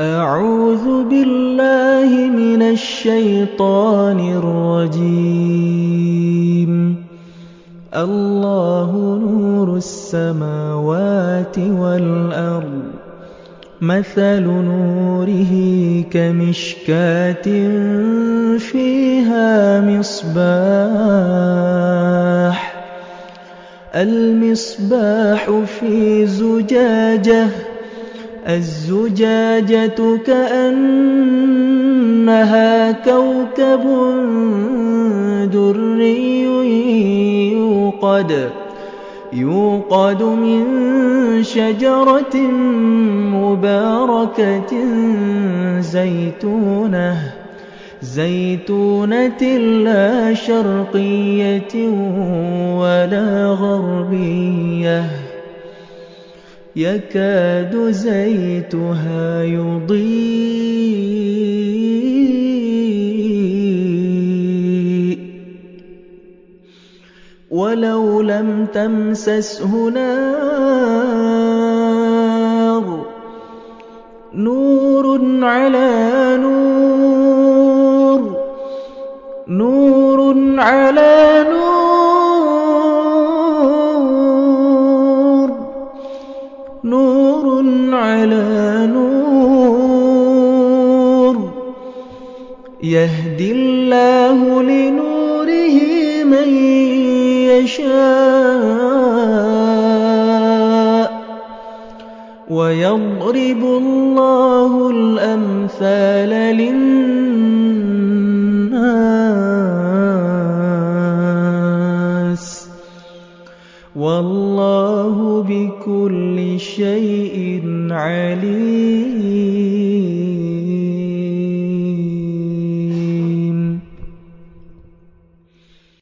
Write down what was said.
أَعُوذُ بِاللَّهِ مِنَ الشَّيْطَانِ الرَّجِيمِ. اللَّهُ نُورُ السَّمَاوَاتِ وَالْأَرْضِ ۚ. مَثَلُ نُورِهِ كَمِشْكَاةٍ فِيهَا مِصْبَاحٌ ۖ. الْمِصْبَاحُ فِي زُجَاجَةٍ ۖ الزُّجَاجَةُ كَأَنَّهَا كَوْكَبٌ دُرِّيٌّ يُوقَدُ مِن شَجَرَةٍ مُّبَارَكَةٍ زَيْتُونَةٍ لَّا شَرْقِيَّةٍ وَلَا غَرْبِيَّةٍ. يَكَادُ زَيْتُهَا يُضِيءُ. وَلَوْ لَمْ تَمْسَسْهُ نَارٌ ۚ نُّورٌ عَلَىٰ نُورٍ ۗ نُّورٌ عَلَىٰ نُورٍ ۗ يَهْدِي اللَّهُ لِنُورِهِ مَن يَشَاءُ ۚ. وَيَضْرِبُ اللَّهُ الْأَمْثَالَ لِلنَّاسِ ۗ. والله بكل شيء عليم.